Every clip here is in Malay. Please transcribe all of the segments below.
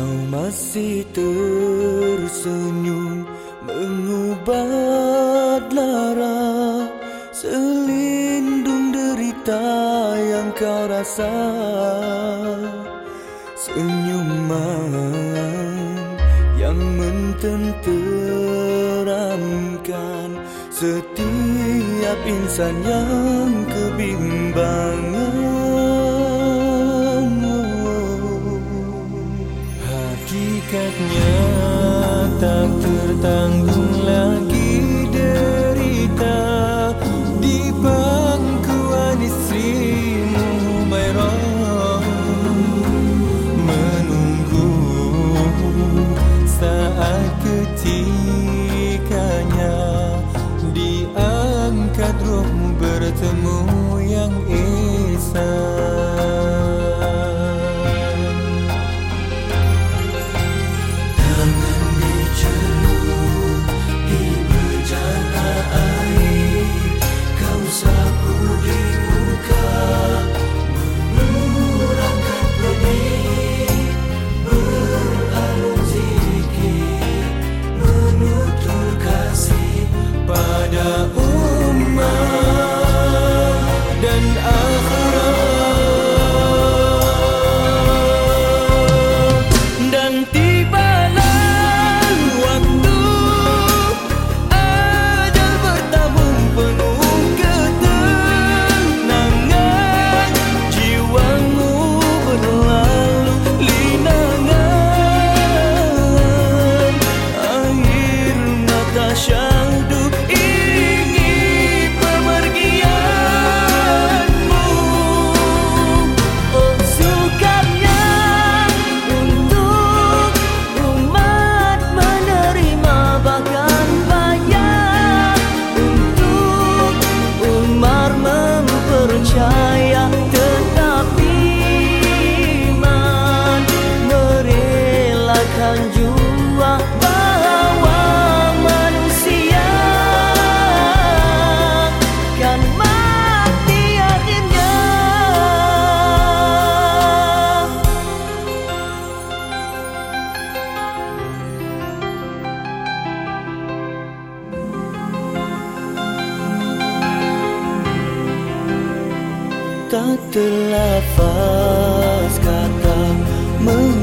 masih tersenyum mengubat lara selindung derita yang kau rasa. Senyuman yang mententeramkan setiap insan yang kebimbangan hakikatnya tak tertanggung lagi derita di pangkuan istrimu Mairah menunggu saat ketikanya diangkat rohmu bertemu yang esah tak terlafaz kata mengungkap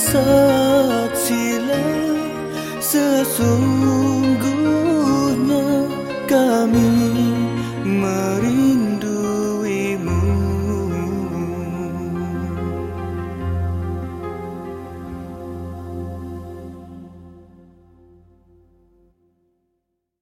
sợ chỉ lơ xưa xuống.